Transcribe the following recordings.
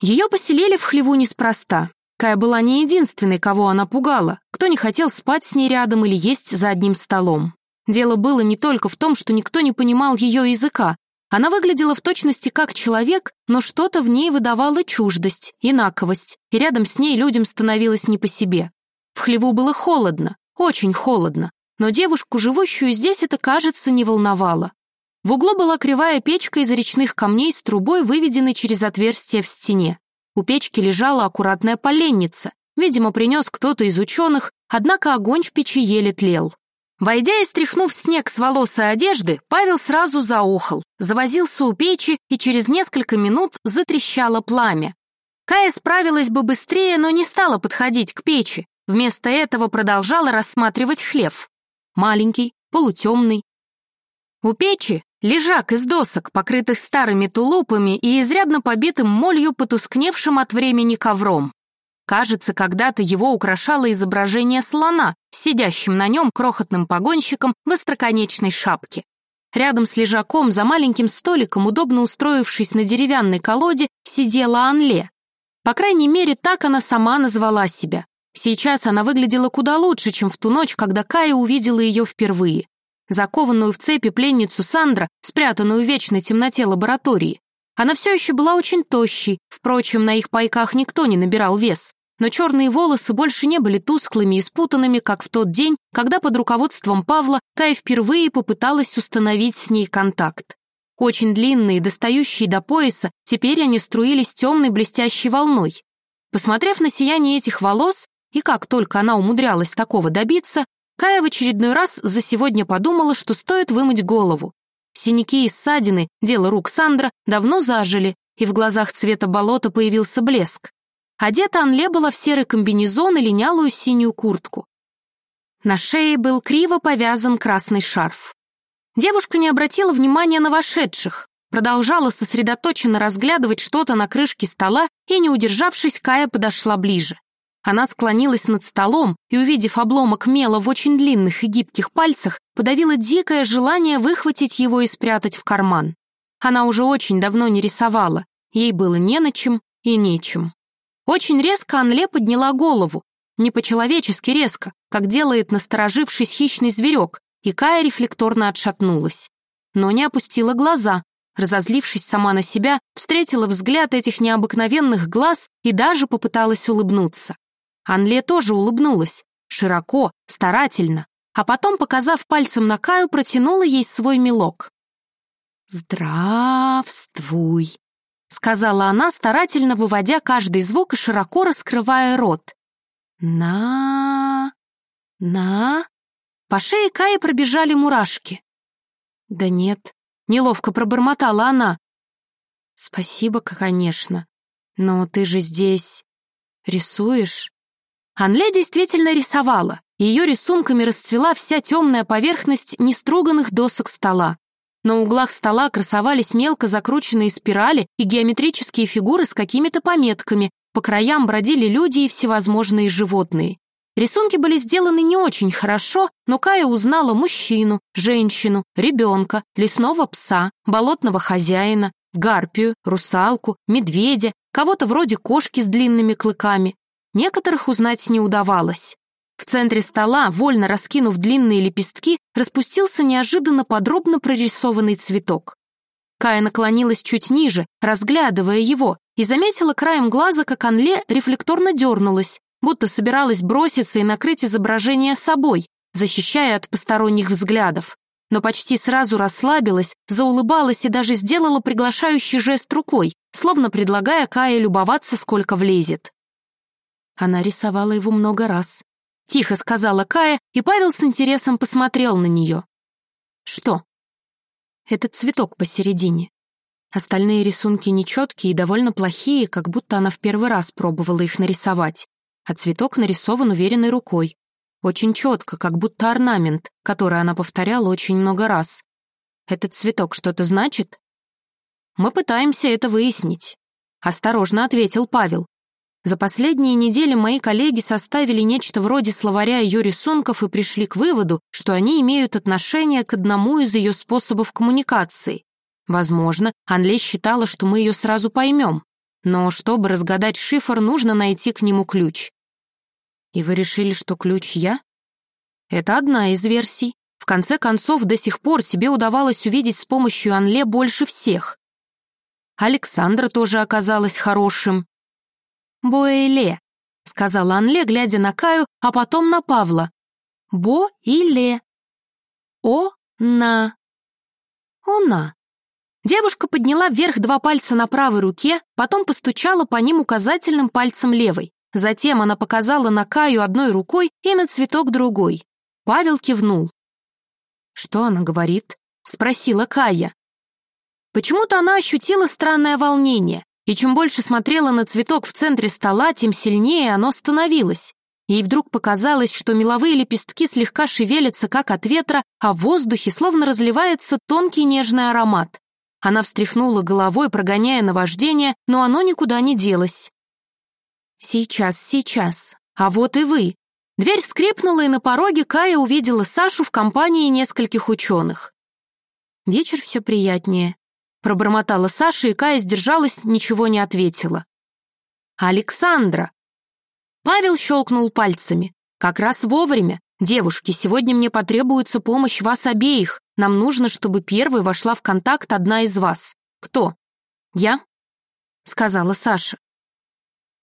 Ее поселили в хлеву неспроста. Кая была не единственной, кого она пугала, кто не хотел спать с ней рядом или есть за одним столом. Дело было не только в том, что никто не понимал ее языка. Она выглядела в точности как человек, но что-то в ней выдавало чуждость, инаковость, и рядом с ней людям становилось не по себе. В хлеву было холодно, очень холодно, но девушку, живущую здесь, это, кажется, не волновало. В углу была кривая печка из речных камней с трубой, выведенной через отверстие в стене. У печки лежала аккуратная поленница. Видимо, принес кто-то из ученых, однако огонь в печи еле тлел. Войдя и стряхнув снег с волос и одежды, Павел сразу заохал, завозился у печи и через несколько минут затрещало пламя. Кая справилась бы быстрее, но не стала подходить к печи. Вместо этого продолжала рассматривать хлев. Маленький, полутемный. У печи Лежак из досок, покрытых старыми тулупами и изрядно побитым молью, потускневшим от времени ковром. Кажется, когда-то его украшало изображение слона, сидящим на нем крохотным погонщиком в остроконечной шапке. Рядом с лежаком, за маленьким столиком, удобно устроившись на деревянной колоде, сидела Анле. По крайней мере, так она сама назвала себя. Сейчас она выглядела куда лучше, чем в ту ночь, когда Кая увидела ее впервые закованную в цепи пленницу Сандра, спрятанную в вечной темноте лаборатории. Она все еще была очень тощей, впрочем, на их пайках никто не набирал вес, но черные волосы больше не были тусклыми и спутанными, как в тот день, когда под руководством Павла Кай впервые попыталась установить с ней контакт. Очень длинные, достающие до пояса, теперь они струились темной блестящей волной. Посмотрев на сияние этих волос, и как только она умудрялась такого добиться, Кая в очередной раз за сегодня подумала, что стоит вымыть голову. Синяки и ссадины, дело рук Сандра, давно зажили, и в глазах цвета болота появился блеск. Одета Анле была в серый комбинезон и линялую синюю куртку. На шее был криво повязан красный шарф. Девушка не обратила внимания на вошедших, продолжала сосредоточенно разглядывать что-то на крышке стола и, не удержавшись, Кая подошла ближе. Она склонилась над столом и, увидев обломок мела в очень длинных и гибких пальцах, подавила дикое желание выхватить его и спрятать в карман. Она уже очень давно не рисовала, ей было не на чем и нечем. Очень резко Анле подняла голову, не по-человечески резко, как делает насторожившись хищный зверек, и Кая рефлекторно отшатнулась. Но не опустила глаза, разозлившись сама на себя, встретила взгляд этих необыкновенных глаз и даже попыталась улыбнуться. Анле тоже улыбнулась, широко, старательно, а потом, показав пальцем на Каю, протянула ей свой мелок. «Здравствуй», — сказала она, старательно выводя каждый звук и широко раскрывая рот. «На... на...» По шее Каи пробежали мурашки. «Да нет», — неловко пробормотала она. «Спасибо, конечно, но ты же здесь рисуешь?» Анле действительно рисовала. Ее рисунками расцвела вся темная поверхность неструганных досок стола. На углах стола красовались мелко закрученные спирали и геометрические фигуры с какими-то пометками, по краям бродили люди и всевозможные животные. Рисунки были сделаны не очень хорошо, но Кая узнала мужчину, женщину, ребенка, лесного пса, болотного хозяина, гарпию, русалку, медведя, кого-то вроде кошки с длинными клыками, Некоторых узнать не удавалось. В центре стола, вольно раскинув длинные лепестки, распустился неожиданно подробно прорисованный цветок. Кая наклонилась чуть ниже, разглядывая его, и заметила краем глаза, как Анле рефлекторно дернулась, будто собиралась броситься и накрыть изображение собой, защищая от посторонних взглядов. Но почти сразу расслабилась, заулыбалась и даже сделала приглашающий жест рукой, словно предлагая Кае любоваться, сколько влезет. Она рисовала его много раз. Тихо сказала Кая, и Павел с интересом посмотрел на нее. Что? Этот цветок посередине. Остальные рисунки нечеткие и довольно плохие, как будто она в первый раз пробовала их нарисовать. А цветок нарисован уверенной рукой. Очень четко, как будто орнамент, который она повторяла очень много раз. Этот цветок что-то значит? Мы пытаемся это выяснить. Осторожно ответил Павел. За последние недели мои коллеги составили нечто вроде словаря ее рисунков и пришли к выводу, что они имеют отношение к одному из ее способов коммуникации. Возможно, Анле считала, что мы ее сразу поймем. но чтобы разгадать шифр, нужно найти к нему ключ. И вы решили, что ключ я? Это одна из версий. В конце концов, до сих пор тебе удавалось увидеть с помощью Анле больше всех. Александра тоже оказалась хорошим. «Боэле», — сказала Анле, глядя на Каю, а потом на Павла. «Бо и ле». «О-на». «Она». Девушка подняла вверх два пальца на правой руке, потом постучала по ним указательным пальцем левой. Затем она показала на Каю одной рукой и на цветок другой. Павел кивнул. «Что она говорит?» — спросила Кая. Почему-то она ощутила странное волнение, и чем больше смотрела на цветок в центре стола, тем сильнее оно становилось. Ей вдруг показалось, что меловые лепестки слегка шевелятся, как от ветра, а в воздухе словно разливается тонкий нежный аромат. Она встряхнула головой, прогоняя наваждение, но оно никуда не делось. «Сейчас, сейчас. А вот и вы». Дверь скрипнула, и на пороге Кая увидела Сашу в компании нескольких ученых. Вечер все приятнее. Пробормотала Саша, и Кая сдержалась, ничего не ответила. «Александра!» Павел щелкнул пальцами. «Как раз вовремя. Девушки, сегодня мне потребуется помощь вас обеих. Нам нужно, чтобы первой вошла в контакт одна из вас. Кто?» «Я?» — сказала Саша.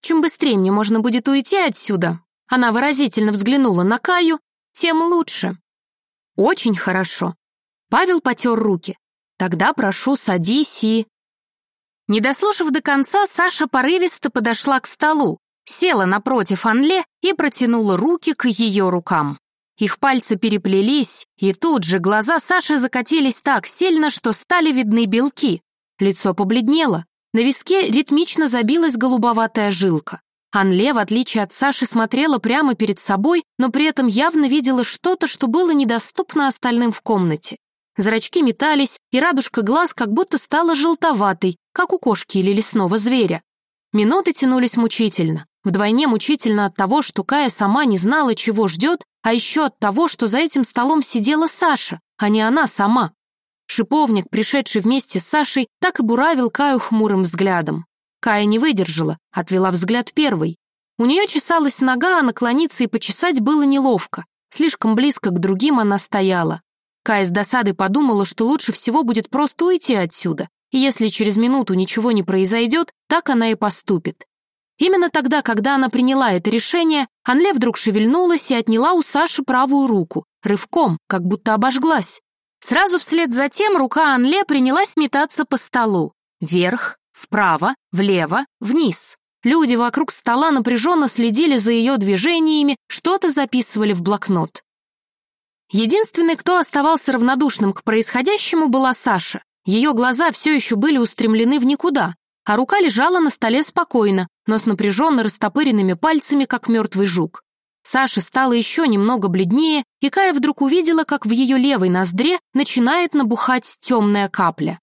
«Чем быстрее мне можно будет уйти отсюда», она выразительно взглянула на Каю, тем лучше. «Очень хорошо». Павел потер руки. Тогда прошу, садись и...» Не дослушав до конца, Саша порывисто подошла к столу, села напротив Анле и протянула руки к ее рукам. Их пальцы переплелись, и тут же глаза Саши закатились так сильно, что стали видны белки. Лицо побледнело, на виске ритмично забилась голубоватая жилка. Анле, в отличие от Саши, смотрела прямо перед собой, но при этом явно видела что-то, что было недоступно остальным в комнате. Зрачки метались, и радужка глаз как будто стала желтоватой, как у кошки или лесного зверя. Минуты тянулись мучительно. Вдвойне мучительно от того, что Кая сама не знала, чего ждет, а еще от того, что за этим столом сидела Саша, а не она сама. Шиповник, пришедший вместе с Сашей, так и буравил Каю хмурым взглядом. Кая не выдержала, отвела взгляд первой. У нее чесалась нога, а наклониться и почесать было неловко. Слишком близко к другим она стояла. Кая с досадой подумала, что лучше всего будет просто уйти отсюда, и если через минуту ничего не произойдет, так она и поступит. Именно тогда, когда она приняла это решение, Анле вдруг шевельнулась и отняла у Саши правую руку, рывком, как будто обожглась. Сразу вслед за тем рука Анле принялась метаться по столу. Вверх, вправо, влево, вниз. Люди вокруг стола напряженно следили за ее движениями, что-то записывали в блокнот. Единственной, кто оставался равнодушным к происходящему, была Саша. Ее глаза все еще были устремлены в никуда, а рука лежала на столе спокойно, но с напряженно растопыренными пальцами, как мертвый жук. Саша стала еще немного бледнее, и Кая вдруг увидела, как в ее левой ноздре начинает набухать темная капля.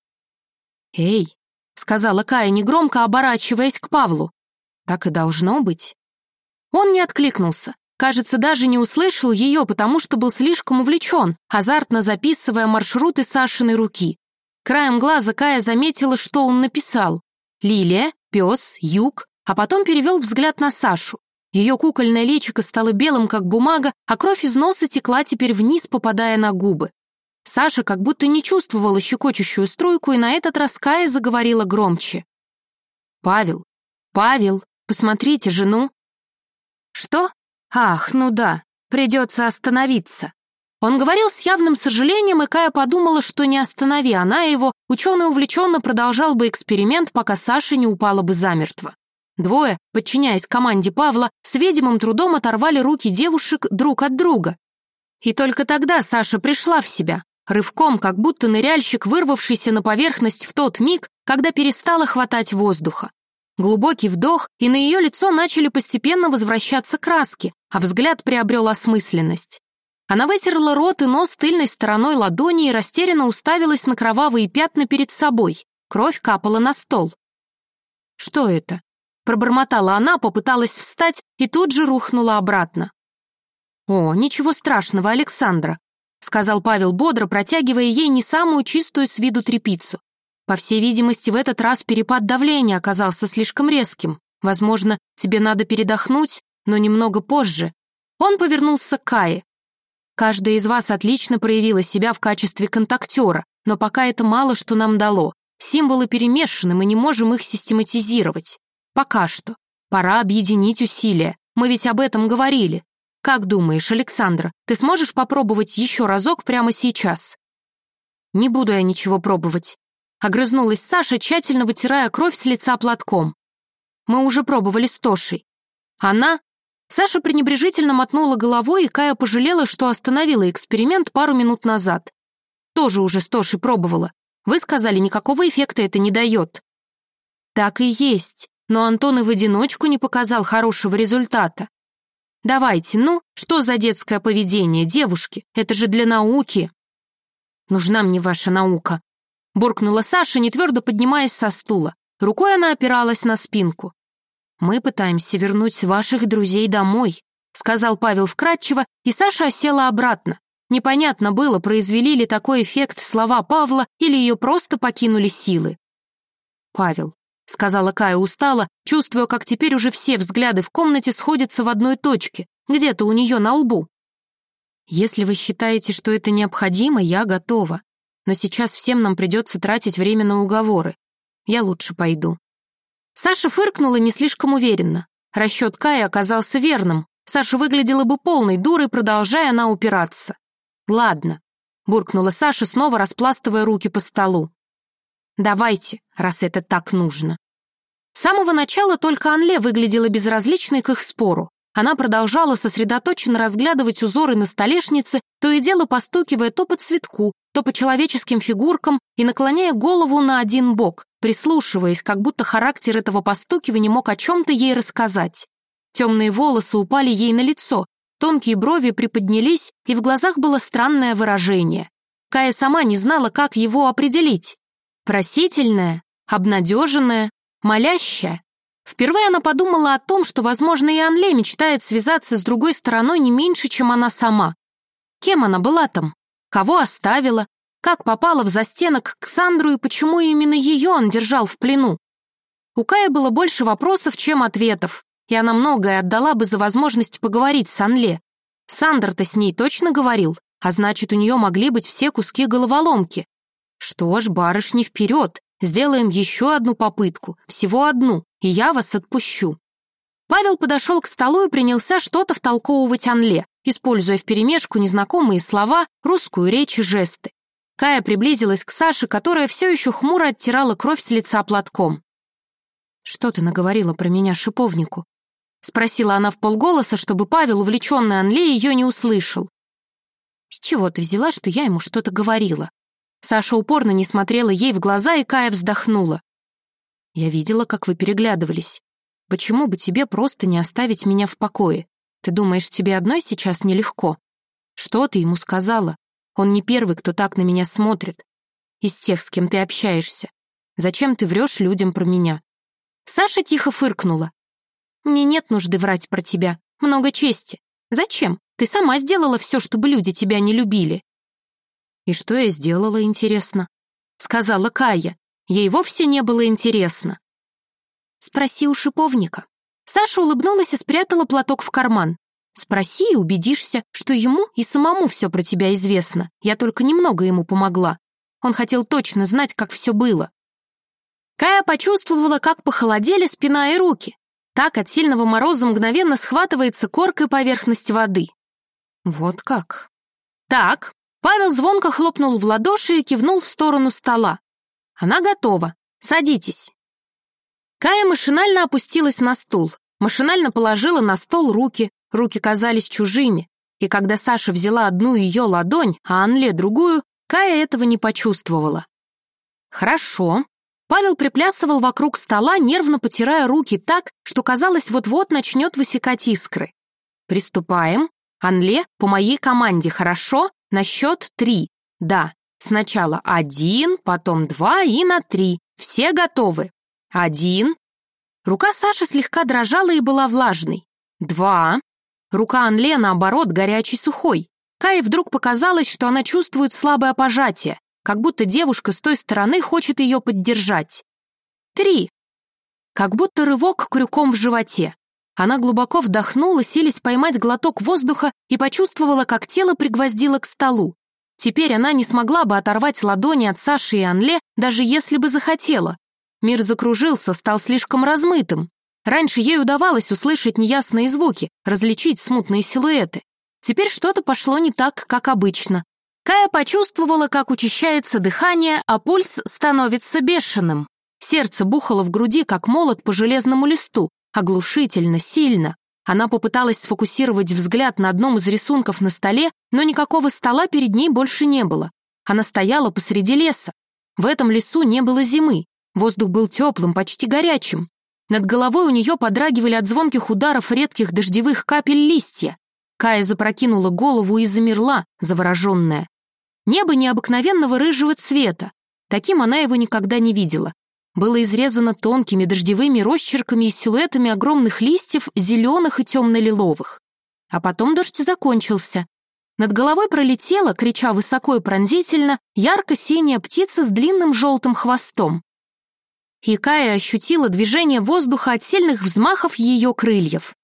«Эй», — сказала Кая негромко, оборачиваясь к Павлу, — «так и должно быть». Он не откликнулся, Кажется, даже не услышал ее, потому что был слишком увлечен, азартно записывая маршруты Сашиной руки. Краем глаза Кая заметила, что он написал. Лилия, пес, юг, а потом перевел взгляд на Сашу. Ее кукольное личико стало белым, как бумага, а кровь из носа текла теперь вниз, попадая на губы. Саша как будто не чувствовала щекочущую струйку, и на этот раз Кая заговорила громче. «Павел, Павел, посмотрите жену». «Что?» Ах, ну да, придется остановиться. Он говорил с явным сожалением, и Кая подумала, что не останови она его, ученый увлеченно продолжал бы эксперимент, пока Саша не упала бы замертво. Двое, подчиняясь команде Павла, с видимым трудом оторвали руки девушек друг от друга. И только тогда Саша пришла в себя, рывком, как будто ныряльщик, вырвавшийся на поверхность в тот миг, когда перестала хватать воздуха. Глубокий вдох, и на ее лицо начали постепенно возвращаться краски, а взгляд приобрел осмысленность. Она вытерла рот и нос тыльной стороной ладони и растерянно уставилась на кровавые пятна перед собой. Кровь капала на стол. «Что это?» Пробормотала она, попыталась встать и тут же рухнула обратно. «О, ничего страшного, Александра», — сказал Павел бодро, протягивая ей не самую чистую с виду трепицу. По всей видимости, в этот раз перепад давления оказался слишком резким. Возможно, тебе надо передохнуть, но немного позже. Он повернулся к Кае. Каждая из вас отлично проявила себя в качестве контактера, но пока это мало что нам дало. Символы перемешаны, мы не можем их систематизировать. Пока что. Пора объединить усилия. Мы ведь об этом говорили. Как думаешь, Александра, ты сможешь попробовать еще разок прямо сейчас? Не буду я ничего пробовать. Огрызнулась Саша, тщательно вытирая кровь с лица платком. Мы уже пробовали с Тошей. Она... Саша пренебрежительно мотнула головой, и Кая пожалела, что остановила эксперимент пару минут назад. Тоже уже с Тошей пробовала. Вы сказали, никакого эффекта это не дает. Так и есть, но Антон и в одиночку не показал хорошего результата. Давайте, ну, что за детское поведение, девушки? Это же для науки. Нужна мне ваша наука. Буркнула Саша, не твердо поднимаясь со стула. Рукой она опиралась на спинку. «Мы пытаемся вернуть ваших друзей домой», сказал Павел вкратчиво, и Саша осела обратно. Непонятно было, произвели ли такой эффект слова Павла или ее просто покинули силы. «Павел», — сказала Кая устало, чувствуя, как теперь уже все взгляды в комнате сходятся в одной точке, где-то у нее на лбу. «Если вы считаете, что это необходимо, я готова. Но сейчас всем нам придется тратить время на уговоры. Я лучше пойду». Саша фыркнула не слишком уверенно. Расчет Кая оказался верным. Саша выглядела бы полной дурой, продолжая она упираться. «Ладно», — буркнула Саша, снова распластывая руки по столу. «Давайте, раз это так нужно». С самого начала только Анле выглядела безразличной к их спору. Она продолжала сосредоточенно разглядывать узоры на столешнице, то и дело постукивая то по цветку, то по человеческим фигуркам и наклоняя голову на один бок, прислушиваясь, как будто характер этого постукивания мог о чем-то ей рассказать. Темные волосы упали ей на лицо, тонкие брови приподнялись, и в глазах было странное выражение. Кая сама не знала, как его определить. Просительное, обнадеженное, молящее. Впервые она подумала о том, что, возможно, и Анле мечтает связаться с другой стороной не меньше, чем она сама. Кем она была там? Кого оставила? Как попала в застенок к Сандру и почему именно ее он держал в плену? У Кая было больше вопросов, чем ответов, и она многое отдала бы за возможность поговорить с Анле. Сандр-то с ней точно говорил, а значит, у нее могли быть все куски головоломки. Что ж, барышни, вперед, сделаем еще одну попытку, всего одну, и я вас отпущу». Павел подошел к столу и принялся что-то втолковывать Анле, используя вперемешку незнакомые слова, русскую речь и жесты. Кая приблизилась к Саше, которая все еще хмуро оттирала кровь с лица платком. «Что ты наговорила про меня шиповнику?» Спросила она в полголоса, чтобы Павел, увлеченный Анле, ее не услышал. «С чего ты взяла, что я ему что-то говорила?» Саша упорно не смотрела ей в глаза, и Кая вздохнула. Я видела, как вы переглядывались. Почему бы тебе просто не оставить меня в покое? Ты думаешь, тебе одной сейчас нелегко? Что ты ему сказала? Он не первый, кто так на меня смотрит. Из тех, с кем ты общаешься. Зачем ты врешь людям про меня?» Саша тихо фыркнула. «Мне нет нужды врать про тебя. Много чести. Зачем? Ты сама сделала все, чтобы люди тебя не любили». «И что я сделала, интересно?» Сказала Кая. Ей вовсе не было интересно. «Спроси у шиповника». Саша улыбнулась и спрятала платок в карман. «Спроси и убедишься, что ему и самому все про тебя известно. Я только немного ему помогла. Он хотел точно знать, как все было». Кая почувствовала, как похолодели спина и руки. Так от сильного мороза мгновенно схватывается коркой поверхность воды. Вот как. Так, Павел звонко хлопнул в ладоши и кивнул в сторону стола. Она готова. Садитесь». Кая машинально опустилась на стул, машинально положила на стол руки, руки казались чужими, и когда Саша взяла одну ее ладонь, а Анле другую, Кая этого не почувствовала. «Хорошо». Павел приплясывал вокруг стола, нервно потирая руки так, что казалось, вот-вот начнет высекать искры. «Приступаем. Анле, по моей команде, хорошо? На счет три. Да, Сначала один, потом два и на три. Все готовы. Один. Рука Саши слегка дрожала и была влажной. Два. Рука Анле, наоборот, горячий сухой. Кае вдруг показалось, что она чувствует слабое пожатие. как будто девушка с той стороны хочет ее поддержать. Три. Как будто рывок крюком в животе. Она глубоко вдохнула, силясь поймать глоток воздуха и почувствовала, как тело пригвоздило к столу. Теперь она не смогла бы оторвать ладони от Саши и Анле, даже если бы захотела. Мир закружился, стал слишком размытым. Раньше ей удавалось услышать неясные звуки, различить смутные силуэты. Теперь что-то пошло не так, как обычно. Кая почувствовала, как учащается дыхание, а пульс становится бешеным. Сердце бухало в груди, как молот по железному листу, оглушительно, сильно. Она попыталась сфокусировать взгляд на одном из рисунков на столе, но никакого стола перед ней больше не было. Она стояла посреди леса. В этом лесу не было зимы. Воздух был теплым, почти горячим. Над головой у нее подрагивали от звонких ударов редких дождевых капель листья. Кая запрокинула голову и замерла, завороженная. Небо необыкновенного рыжего цвета. Таким она его никогда не видела было изрезано тонкими дождевыми росчерками и силуэтами огромных листьев, зеленых и темно-лиловых. А потом дождь закончился. Над головой пролетела, крича высоко и пронзительно, ярко-синяя птица с длинным желтым хвостом. Хикая ощутила движение воздуха от сильных взмахов ее крыльев.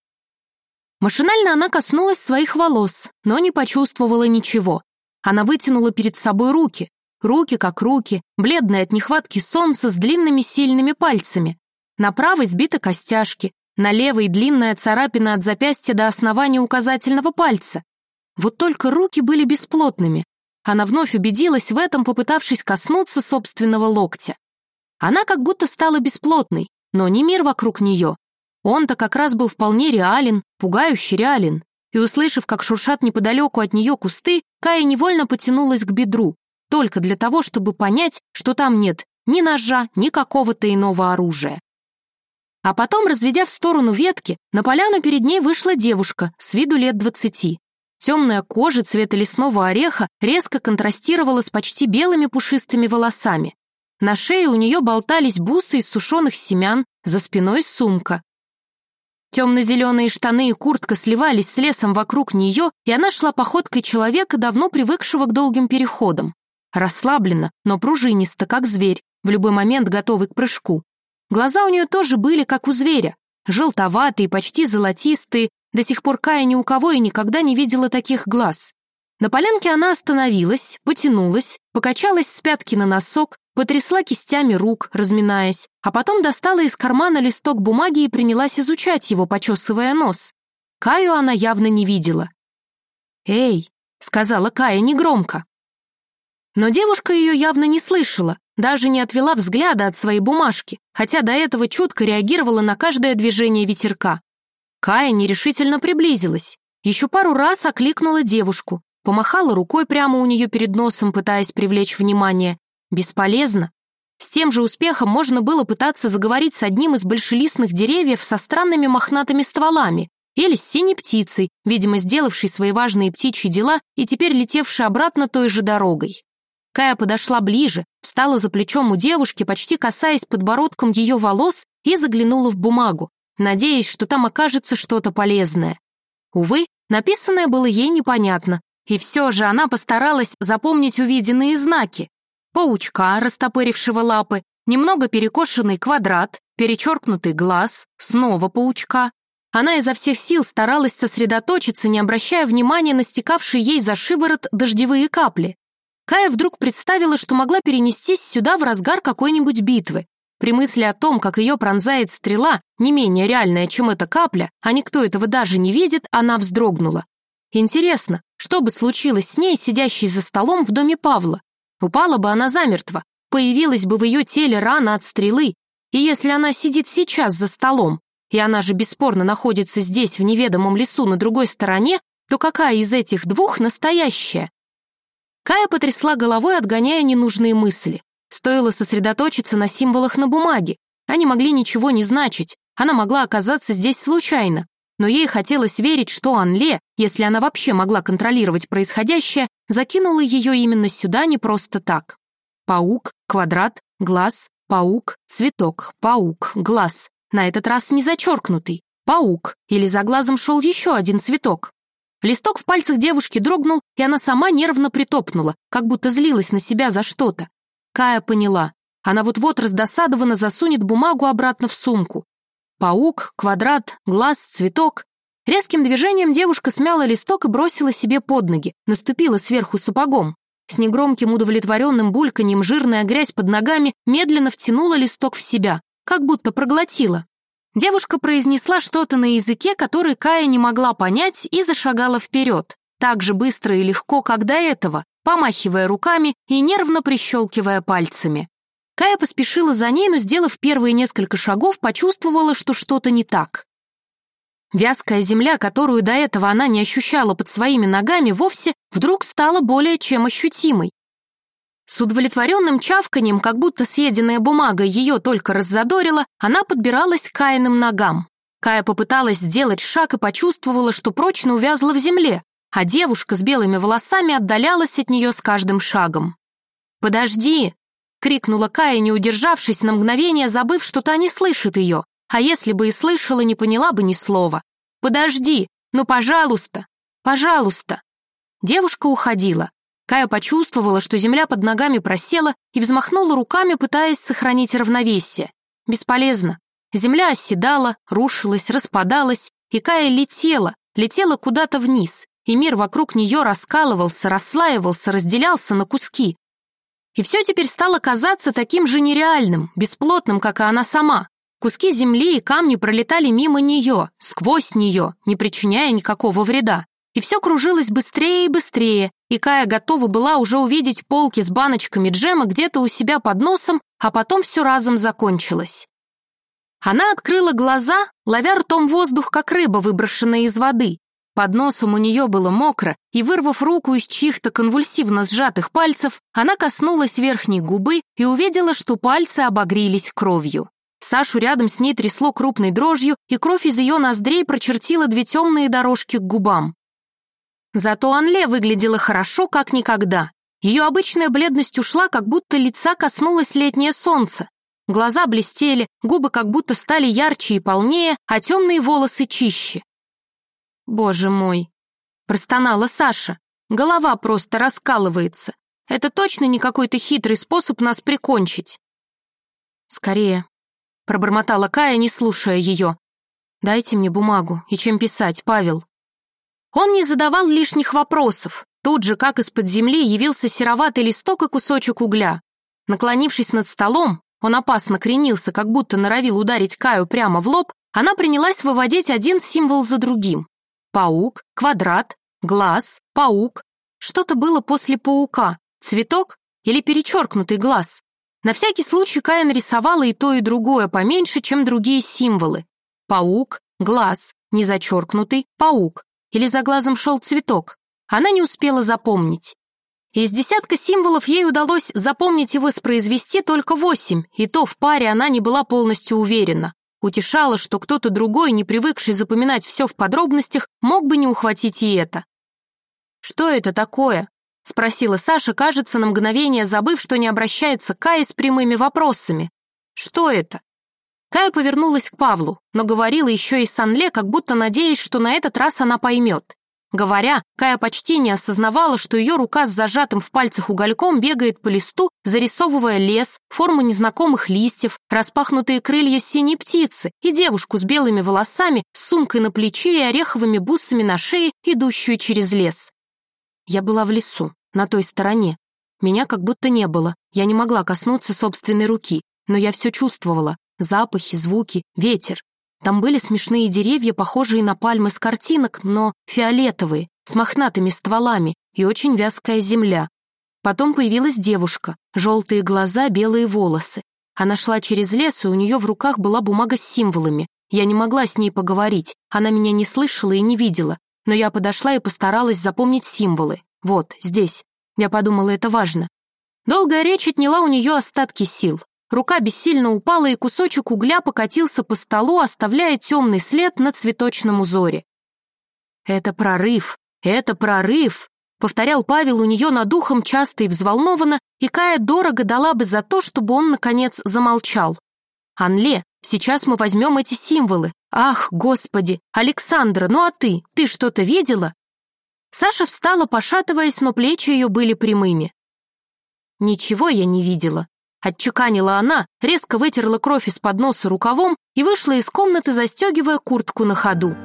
Машинально она коснулась своих волос, но не почувствовала ничего. Она вытянула перед собой руки, Руки как руки, бледные от нехватки солнца с длинными сильными пальцами. На правой сбиты костяшки, на левой длинная царапина от запястья до основания указательного пальца. Вот только руки были бесплотными. Она вновь убедилась в этом, попытавшись коснуться собственного локтя. Она как будто стала бесплотной, но не мир вокруг нее. Он-то как раз был вполне реален, пугающе реален. И, услышав, как шуршат неподалеку от нее кусты, Кая невольно потянулась к бедру, только для того, чтобы понять, что там нет ни ножа, ни какого-то иного оружия. А потом, разведя в сторону ветки, на поляну перед ней вышла девушка, с виду лет двадцати. Темная кожа цвета лесного ореха резко контрастировала с почти белыми пушистыми волосами. На шее у нее болтались бусы из сушеных семян, за спиной сумка. Темно-зеленые штаны и куртка сливались с лесом вокруг нее, и она шла походкой человека, давно привыкшего к долгим переходам. Расслабленно, но пружинисто, как зверь, в любой момент готовый к прыжку. Глаза у нее тоже были, как у зверя, желтоватые, почти золотистые, до сих пор Кая ни у кого и никогда не видела таких глаз. На полянке она остановилась, потянулась, покачалась с пятки на носок, потрясла кистями рук, разминаясь, а потом достала из кармана листок бумаги и принялась изучать его, почесывая нос. Каю она явно не видела. «Эй», — сказала Кая негромко. Но девушка ее явно не слышала, даже не отвела взгляда от своей бумажки, хотя до этого чутко реагировала на каждое движение ветерка. Кая нерешительно приблизилась, еще пару раз окликнула девушку, помахала рукой прямо у нее перед носом, пытаясь привлечь внимание. Бесполезно. С тем же успехом можно было пытаться заговорить с одним из большелистных деревьев со странными мохнатыми стволами или с синей птицей, видимо, сделавшей свои важные птичьи дела и теперь летевшей обратно той же дорогой. Кая подошла ближе, встала за плечом у девушки, почти касаясь подбородком ее волос и заглянула в бумагу, надеясь, что там окажется что-то полезное. Увы, написанное было ей непонятно, и все же она постаралась запомнить увиденные знаки. Паучка, растопырившего лапы, немного перекошенный квадрат, перечеркнутый глаз, снова паучка. Она изо всех сил старалась сосредоточиться, не обращая внимания на стекавшие ей за шиворот дождевые капли. Кая вдруг представила, что могла перенестись сюда в разгар какой-нибудь битвы. При мысли о том, как ее пронзает стрела, не менее реальная, чем эта капля, а никто этого даже не видит, она вздрогнула. Интересно, что бы случилось с ней, сидящей за столом в доме Павла? Упала бы она замертво, появилась бы в ее теле рана от стрелы, и если она сидит сейчас за столом, и она же бесспорно находится здесь, в неведомом лесу на другой стороне, то какая из этих двух настоящая? Кая потрясла головой, отгоняя ненужные мысли. Стоило сосредоточиться на символах на бумаге. Они могли ничего не значить. Она могла оказаться здесь случайно. Но ей хотелось верить, что Анле, если она вообще могла контролировать происходящее, закинула ее именно сюда не просто так. Паук, квадрат, глаз, паук, цветок, паук, глаз. На этот раз не зачеркнутый. Паук. Или за глазом шел еще один цветок. Листок в пальцах девушки дрогнул, и она сама нервно притопнула, как будто злилась на себя за что-то. Кая поняла. Она вот-вот раздосадованно засунет бумагу обратно в сумку. Паук, квадрат, глаз, цветок. Резким движением девушка смяла листок и бросила себе под ноги, наступила сверху сапогом. С негромким удовлетворенным бульканьем жирная грязь под ногами медленно втянула листок в себя, как будто проглотила. Девушка произнесла что-то на языке, который Кая не могла понять, и зашагала вперед, так же быстро и легко, как до этого, помахивая руками и нервно прищелкивая пальцами. Кая поспешила за ней, но, сделав первые несколько шагов, почувствовала, что что-то не так. Вязкая земля, которую до этого она не ощущала под своими ногами, вовсе вдруг стала более чем ощутимой. С удовлетворенным чавканием, как будто съеденная бумага ее только раззадорила, она подбиралась к Каиным ногам. Кая попыталась сделать шаг и почувствовала, что прочно увязла в земле, а девушка с белыми волосами отдалялась от нее с каждым шагом. «Подожди!» — крикнула Кая, не удержавшись на мгновение, забыв, что та не слышит ее, а если бы и слышала, не поняла бы ни слова. «Подожди! Ну, пожалуйста! Пожалуйста!» Девушка уходила. Кая почувствовала, что земля под ногами просела и взмахнула руками, пытаясь сохранить равновесие. Бесполезно. Земля оседала, рушилась, распадалась, и Кая летела, летела куда-то вниз, и мир вокруг нее раскалывался, расслаивался, разделялся на куски. И все теперь стало казаться таким же нереальным, бесплотным, как и она сама. Куски земли и камни пролетали мимо нее, сквозь нее, не причиняя никакого вреда. И все кружилось быстрее и быстрее, и Кая готова была уже увидеть полки с баночками джема где-то у себя под носом, а потом все разом закончилось. Она открыла глаза, ловя ртом воздух, как рыба, выброшенная из воды. Под носом у нее было мокро, и, вырвав руку из чьих-то конвульсивно сжатых пальцев, она коснулась верхней губы и увидела, что пальцы обогрелись кровью. Сашу рядом с ней трясло крупной дрожью, и кровь из ее ноздрей прочертила две темные дорожки к губам. Зато Анле выглядела хорошо, как никогда. Ее обычная бледность ушла, как будто лица коснулось летнее солнце. Глаза блестели, губы как будто стали ярче и полнее, а темные волосы чище. «Боже мой!» — простонала Саша. «Голова просто раскалывается. Это точно не какой-то хитрый способ нас прикончить?» «Скорее», — пробормотала Кая, не слушая ее. «Дайте мне бумагу и чем писать, Павел». Он не задавал лишних вопросов. Тут же, как из-под земли, явился сероватый листок и кусочек угля. Наклонившись над столом, он опасно кренился, как будто норовил ударить Каю прямо в лоб, она принялась выводить один символ за другим. Паук, квадрат, глаз, паук. Что-то было после паука, цветок или перечеркнутый глаз. На всякий случай Кая нарисовала и то, и другое поменьше, чем другие символы. Паук, глаз, незачеркнутый, паук или за глазом шел цветок, она не успела запомнить. Из десятка символов ей удалось запомнить и воспроизвести только восемь, и то в паре она не была полностью уверена. Утешала, что кто-то другой, не привыкший запоминать все в подробностях, мог бы не ухватить и это. «Что это такое?» — спросила Саша, кажется, на мгновение забыв, что не обращается к Кае с прямыми вопросами. «Что это?» Кая повернулась к Павлу, но говорила еще и Санле, как будто надеясь, что на этот раз она поймет. Говоря, Кая почти не осознавала, что ее рука с зажатым в пальцах угольком бегает по листу, зарисовывая лес, форму незнакомых листьев, распахнутые крылья синей птицы и девушку с белыми волосами, с сумкой на плече и ореховыми бусами на шее, идущую через лес. Я была в лесу, на той стороне. Меня как будто не было, я не могла коснуться собственной руки, но я все чувствовала, Запахи, звуки, ветер. Там были смешные деревья, похожие на пальмы с картинок, но фиолетовые, с мохнатыми стволами и очень вязкая земля. Потом появилась девушка, желтые глаза, белые волосы. Она шла через лес, и у нее в руках была бумага с символами. Я не могла с ней поговорить, она меня не слышала и не видела, но я подошла и постаралась запомнить символы. Вот, здесь. Я подумала, это важно. Долгая речь отняла у нее остатки сил. Рука бессильно упала, и кусочек угля покатился по столу, оставляя темный след на цветочном узоре. «Это прорыв! Это прорыв!» — повторял Павел у нее над ухом часто и взволнованно, и Кая дорого дала бы за то, чтобы он, наконец, замолчал. «Анле, сейчас мы возьмем эти символы. Ах, господи! Александра, ну а ты? Ты что-то видела?» Саша встала, пошатываясь, но плечи ее были прямыми. «Ничего я не видела», — отчеканила она, резко вытерла кровь из-под носа рукавом и вышла из комнаты, застегивая куртку на ходу.